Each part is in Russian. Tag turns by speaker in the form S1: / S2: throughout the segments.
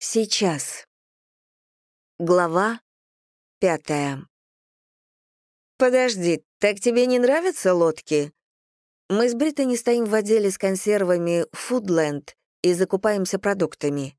S1: Сейчас. Глава пятая. «Подожди, так тебе не нравятся лодки?» Мы с Британи стоим в отделе с консервами «Фудленд» и закупаемся продуктами.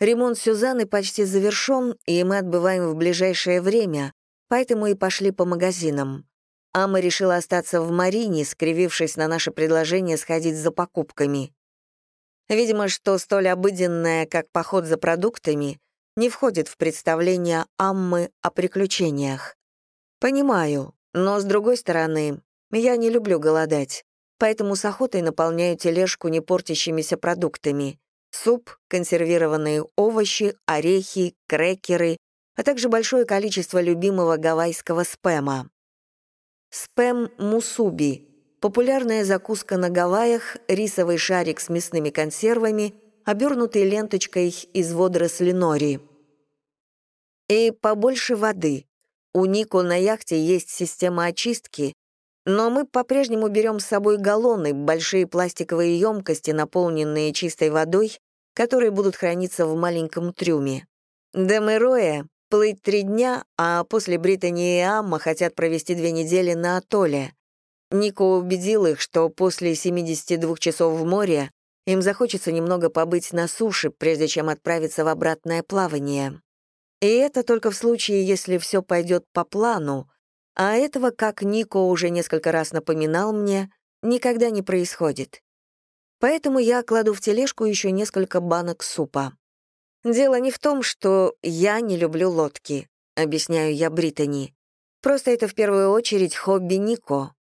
S1: Ремонт Сюзанны почти завершен, и мы отбываем в ближайшее время, поэтому и пошли по магазинам. Ама решила остаться в Марине, скривившись на наше предложение сходить за покупками. Видимо, что столь обыденное, как поход за продуктами, не входит в представление Аммы о приключениях. Понимаю, но, с другой стороны, я не люблю голодать, поэтому с охотой наполняю тележку не портящимися продуктами. Суп, консервированные овощи, орехи, крекеры, а также большое количество любимого гавайского спэма. Спэм мусуби Популярная закуска на Гавайях — рисовый шарик с мясными консервами, обернутый ленточкой из водоросли нори. И побольше воды. У Нико на яхте есть система очистки, но мы по-прежнему берем с собой галлоны, большие пластиковые емкости, наполненные чистой водой, которые будут храниться в маленьком трюме. Демероя плыть три дня, а после Британии и Амма хотят провести две недели на атолле. Нико убедил их, что после 72 часов в море им захочется немного побыть на суше, прежде чем отправиться в обратное плавание. И это только в случае, если все пойдет по плану, а этого, как Нико уже несколько раз напоминал мне, никогда не происходит. Поэтому я кладу в тележку еще несколько банок супа. Дело не в том, что я не люблю лодки, объясняю я Британи. Просто это в первую очередь хобби Нико.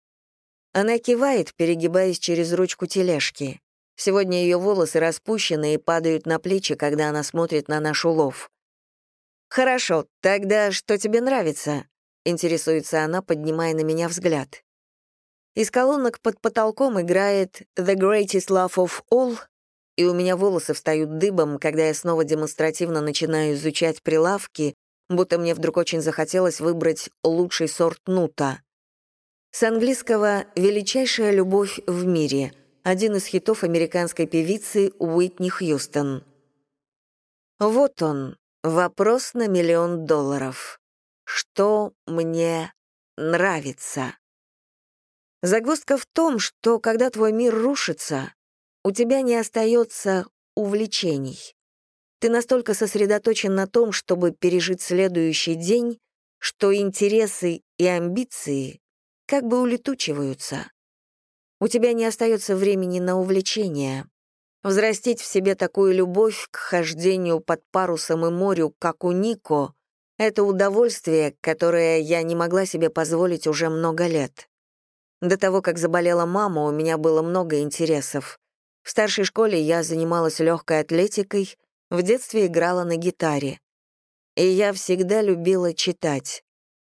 S1: Она кивает, перегибаясь через ручку тележки. Сегодня ее волосы распущены и падают на плечи, когда она смотрит на наш улов. «Хорошо, тогда что тебе нравится?» — интересуется она, поднимая на меня взгляд. Из колонок под потолком играет «The Greatest Love of All», и у меня волосы встают дыбом, когда я снова демонстративно начинаю изучать прилавки, будто мне вдруг очень захотелось выбрать лучший сорт нута. С английского «Величайшая любовь в мире» — один из хитов американской певицы Уитни Хьюстон. Вот он, вопрос на миллион долларов. Что мне нравится? Загвоздка в том, что когда твой мир рушится, у тебя не остается увлечений. Ты настолько сосредоточен на том, чтобы пережить следующий день, что интересы и амбиции как бы улетучиваются. У тебя не остается времени на увлечения. Взрастить в себе такую любовь к хождению под парусом и морю, как у Нико, это удовольствие, которое я не могла себе позволить уже много лет. До того, как заболела мама, у меня было много интересов. В старшей школе я занималась легкой атлетикой, в детстве играла на гитаре. И я всегда любила читать.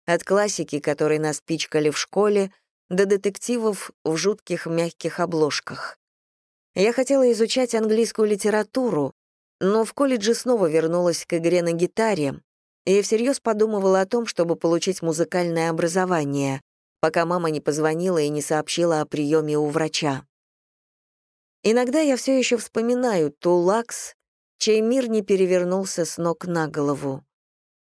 S1: От классики, которой нас пичкали в школе, до детективов в жутких мягких обложках. Я хотела изучать английскую литературу, но в колледже снова вернулась к игре на гитаре и всерьез подумывала о том, чтобы получить музыкальное образование, пока мама не позвонила и не сообщила о приеме у врача. Иногда я все еще вспоминаю ту Лакс, чей мир не перевернулся с ног на голову.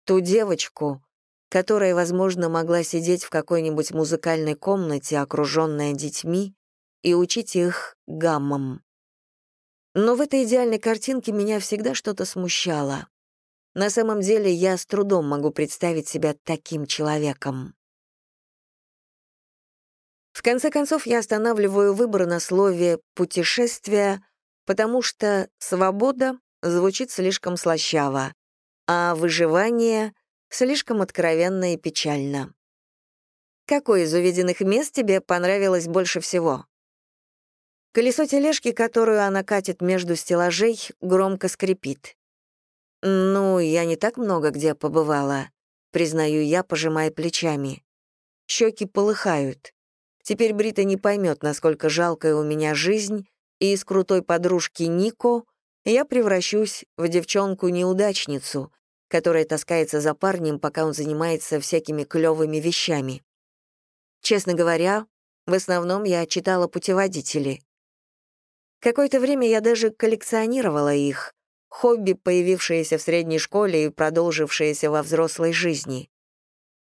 S1: Ту девочку, которая, возможно, могла сидеть в какой-нибудь музыкальной комнате, окруженная детьми, и учить их гаммам. Но в этой идеальной картинке меня всегда что-то смущало. На самом деле я с трудом могу представить себя таким человеком. В конце концов, я останавливаю выбор на слове «путешествие», потому что «свобода» звучит слишком слащаво, а «выживание» слишком откровенно и печально. Какое из увиденных мест тебе понравилось больше всего? Колесо тележки, которую она катит между стеллажей, громко скрипит. «Ну, я не так много где побывала», — признаю я, пожимая плечами. Щеки полыхают. Теперь Брита не поймет, насколько жалкая у меня жизнь, и из крутой подружки Нико я превращусь в девчонку-неудачницу, которая таскается за парнем, пока он занимается всякими клёвыми вещами. Честно говоря, в основном я читала путеводители. Какое-то время я даже коллекционировала их, хобби, появившееся в средней школе и продолжившееся во взрослой жизни.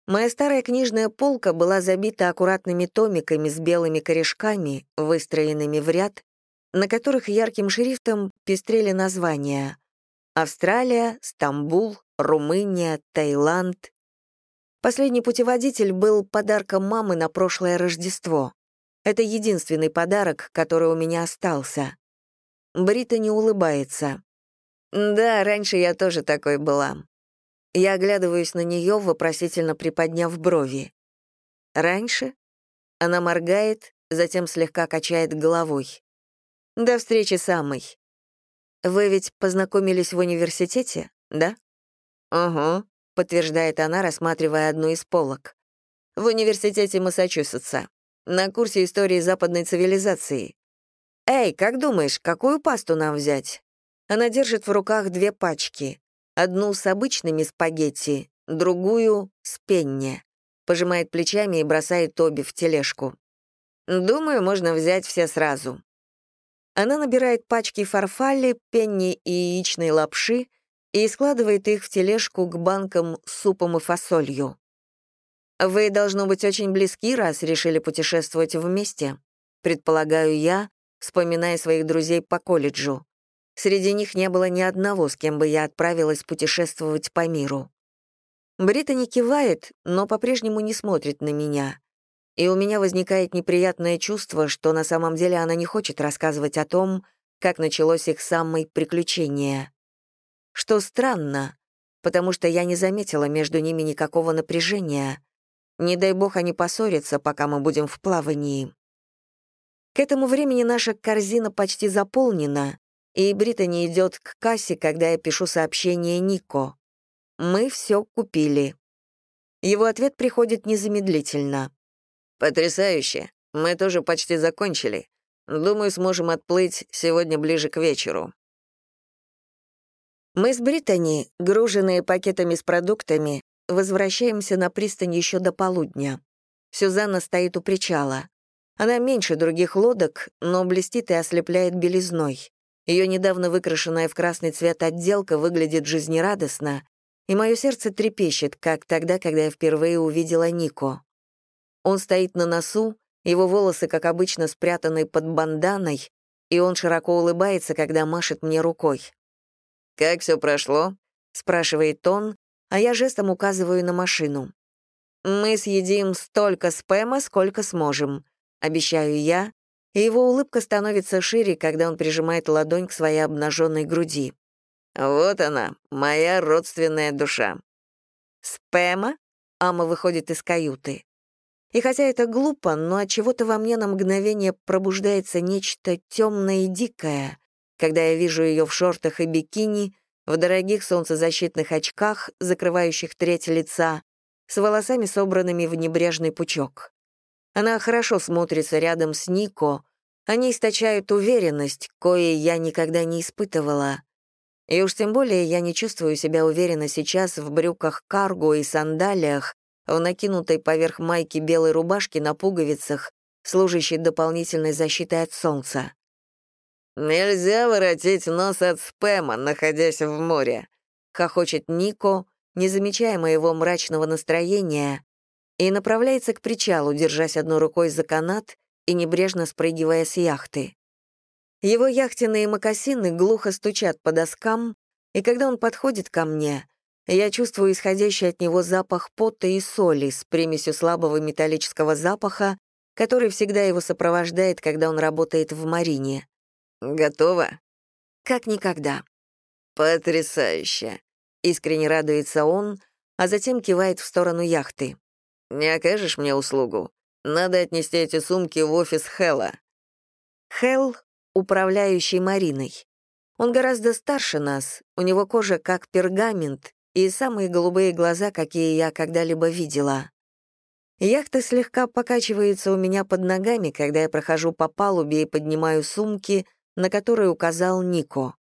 S1: Моя старая книжная полка была забита аккуратными томиками с белыми корешками, выстроенными в ряд, на которых ярким шрифтом пестрели названия «Австралия», «Стамбул», «Румыния», «Таиланд». Последний путеводитель был подарком мамы на прошлое Рождество. Это единственный подарок, который у меня остался. Брита не улыбается. «Да, раньше я тоже такой была. Я оглядываюсь на нее, вопросительно приподняв брови. «Раньше?» Она моргает, затем слегка качает головой. «До встречи самой. Вы ведь познакомились в университете, да?» «Угу», — подтверждает она, рассматривая одну из полок. «В университете Массачусетса. На курсе истории западной цивилизации. Эй, как думаешь, какую пасту нам взять?» Она держит в руках две пачки. Одну с обычными спагетти, другую — с пенни. Пожимает плечами и бросает обе в тележку. Думаю, можно взять все сразу. Она набирает пачки фарфалли, пенни и яичной лапши и складывает их в тележку к банкам с супом и фасолью. «Вы, должно быть, очень близки, раз решили путешествовать вместе», предполагаю я, вспоминая своих друзей по колледжу. Среди них не было ни одного, с кем бы я отправилась путешествовать по миру. Бриттани кивает, но по-прежнему не смотрит на меня. И у меня возникает неприятное чувство, что на самом деле она не хочет рассказывать о том, как началось их самое приключение. Что странно, потому что я не заметила между ними никакого напряжения. Не дай бог они поссорятся, пока мы будем в плавании. К этому времени наша корзина почти заполнена, и Британи идет к кассе, когда я пишу сообщение Нико. «Мы все купили». Его ответ приходит незамедлительно. «Потрясающе. Мы тоже почти закончили. Думаю, сможем отплыть сегодня ближе к вечеру». Мы с Британи, груженные пакетами с продуктами, возвращаемся на пристань еще до полудня. Сюзанна стоит у причала. Она меньше других лодок, но блестит и ослепляет белизной. Ее недавно выкрашенная в красный цвет отделка выглядит жизнерадостно, и мое сердце трепещет, как тогда, когда я впервые увидела Нико. Он стоит на носу, его волосы, как обычно, спрятаны под банданой, и он широко улыбается, когда машет мне рукой. «Как все прошло?» — спрашивает он, а я жестом указываю на машину. «Мы съедим столько спэма, сколько сможем», — обещаю я, и его улыбка становится шире, когда он прижимает ладонь к своей обнаженной груди. «Вот она, моя родственная душа». «Спэма?» — Ама выходит из каюты. И хотя это глупо, но от чего-то во мне на мгновение пробуждается нечто темное и дикое, когда я вижу ее в шортах и бикини, в дорогих солнцезащитных очках, закрывающих треть лица, с волосами, собранными в небрежный пучок. Она хорошо смотрится рядом с Нико, они источают уверенность, кое я никогда не испытывала. И уж тем более я не чувствую себя уверенно сейчас в брюках карго и сандалиях, в накинутой поверх майки белой рубашки на пуговицах, служащей дополнительной защитой от солнца. «Нельзя воротить нос от спэма, находясь в море», — хохочет Нико, не замечая моего мрачного настроения, и направляется к причалу, держась одной рукой за канат и небрежно спрыгивая с яхты. Его яхтенные мокасины глухо стучат по доскам, и когда он подходит ко мне, я чувствую исходящий от него запах пота и соли с примесью слабого металлического запаха, который всегда его сопровождает, когда он работает в марине. «Готово?» «Как никогда». «Потрясающе!» — искренне радуется он, а затем кивает в сторону яхты. «Не окажешь мне услугу? Надо отнести эти сумки в офис Хэлла». Хелл — управляющий Мариной. Он гораздо старше нас, у него кожа как пергамент и самые голубые глаза, какие я когда-либо видела. Яхта слегка покачивается у меня под ногами, когда я прохожу по палубе и поднимаю сумки, на которые указал Нико.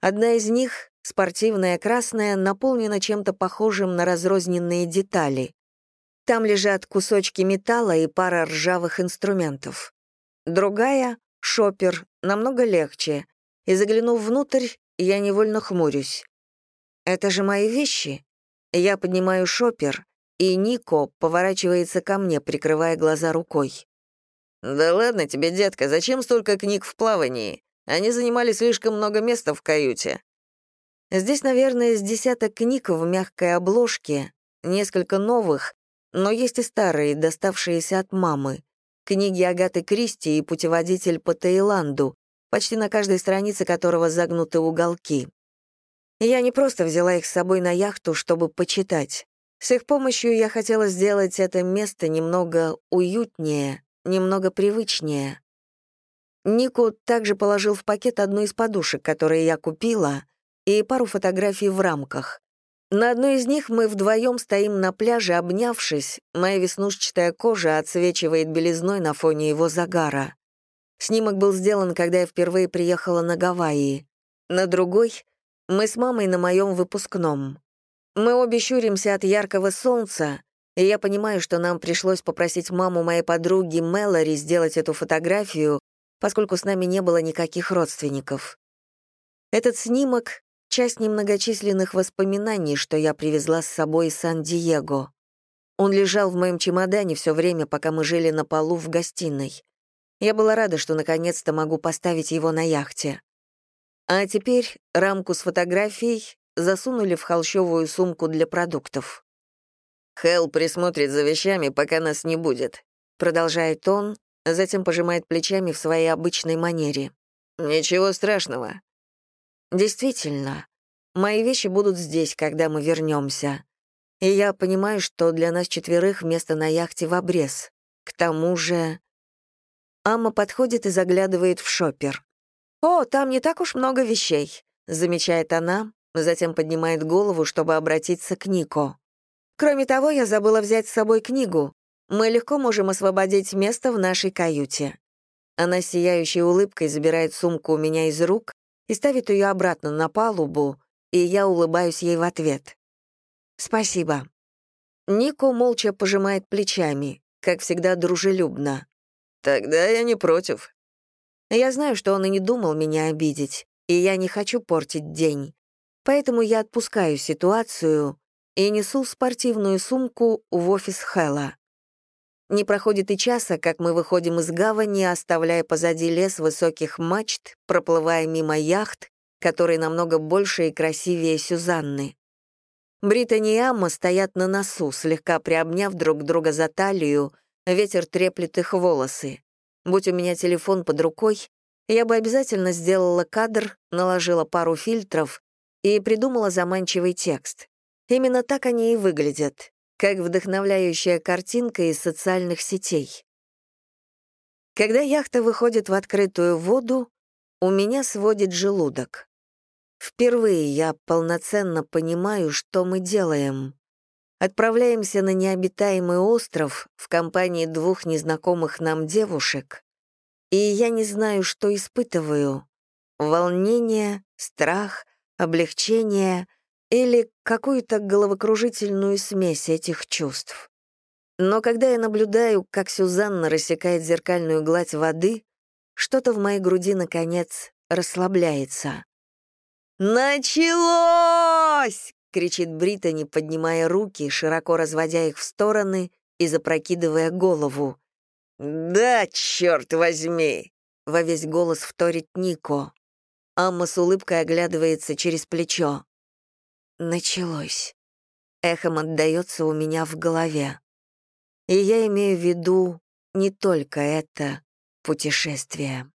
S1: Одна из них, спортивная красная, наполнена чем-то похожим на разрозненные детали. Там лежат кусочки металла и пара ржавых инструментов. Другая — шопер, намного легче, и, заглянув внутрь, я невольно хмурюсь. «Это же мои вещи?» Я поднимаю шопер, и Нико поворачивается ко мне, прикрывая глаза рукой.
S2: «Да ладно тебе, детка, зачем столько книг в плавании? Они занимали слишком много места в каюте».
S1: Здесь, наверное, с десяток книг в мягкой обложке, несколько новых, но есть и старые, доставшиеся от мамы. Книги Агаты Кристи и «Путеводитель по Таиланду», почти на каждой странице которого загнуты уголки. Я не просто взяла их с собой на яхту, чтобы почитать. С их помощью я хотела сделать это место немного уютнее, немного привычнее. Нику также положил в пакет одну из подушек, которые я купила, и пару фотографий в рамках. На одной из них мы вдвоем стоим на пляже, обнявшись, моя веснушчатая кожа отсвечивает белизной на фоне его загара. Снимок был сделан, когда я впервые приехала на Гавайи. На другой — мы с мамой на моем выпускном. Мы обе щуримся от яркого солнца, и я понимаю, что нам пришлось попросить маму моей подруги Мэлори сделать эту фотографию, поскольку с нами не было никаких родственников. Этот снимок часть немногочисленных воспоминаний, что я привезла с собой из Сан-Диего. Он лежал в моем чемодане все время, пока мы жили на полу в гостиной. Я была рада, что наконец-то могу поставить его на яхте. А теперь рамку с фотографией засунули в холщовую сумку для продуктов.
S2: «Хелл присмотрит за вещами, пока нас не будет»,
S1: продолжает он, затем пожимает плечами в своей обычной манере.
S2: «Ничего страшного.
S1: Действительно, мои вещи будут здесь, когда мы вернемся. И я понимаю, что для нас четверых место на яхте в обрез. К тому же... Амма подходит и заглядывает в шопер. «О, там не так уж много вещей», — замечает она, затем поднимает голову, чтобы обратиться к Нико. «Кроме того, я забыла взять с собой книгу. Мы легко можем освободить место в нашей каюте». Она сияющей улыбкой забирает сумку у меня из рук и ставит ее обратно на палубу, и я улыбаюсь ей в ответ. «Спасибо». Нико молча пожимает плечами, как всегда дружелюбно.
S2: «Тогда я не против».
S1: Я знаю, что он и не думал меня обидеть, и я не хочу портить день. Поэтому я отпускаю ситуацию и несу спортивную сумку в офис Хэлла. Не проходит и часа, как мы выходим из гавани, оставляя позади лес высоких мачт, проплывая мимо яхт, которые намного больше и красивее Сюзанны. Британи и Амма стоят на носу, слегка приобняв друг друга за талию, ветер треплет их волосы. Будь у меня телефон под рукой, я бы обязательно сделала кадр, наложила пару фильтров и придумала заманчивый текст. Именно так они и выглядят как вдохновляющая картинка из социальных сетей. Когда яхта выходит в открытую воду, у меня сводит желудок. Впервые я полноценно понимаю, что мы делаем. Отправляемся на необитаемый остров в компании двух незнакомых нам девушек, и я не знаю, что испытываю. Волнение, страх, облегчение — или какую-то головокружительную смесь этих чувств. Но когда я наблюдаю, как Сюзанна рассекает зеркальную гладь воды, что-то в моей груди, наконец, расслабляется. «Началось!» — кричит Британи, поднимая руки, широко разводя их в стороны и запрокидывая голову.
S2: «Да, черт возьми!»
S1: — во весь голос вторит Нико. Амма с улыбкой оглядывается через плечо. Началось. Эхом отдаётся у меня в голове. И я имею в виду не только это путешествие.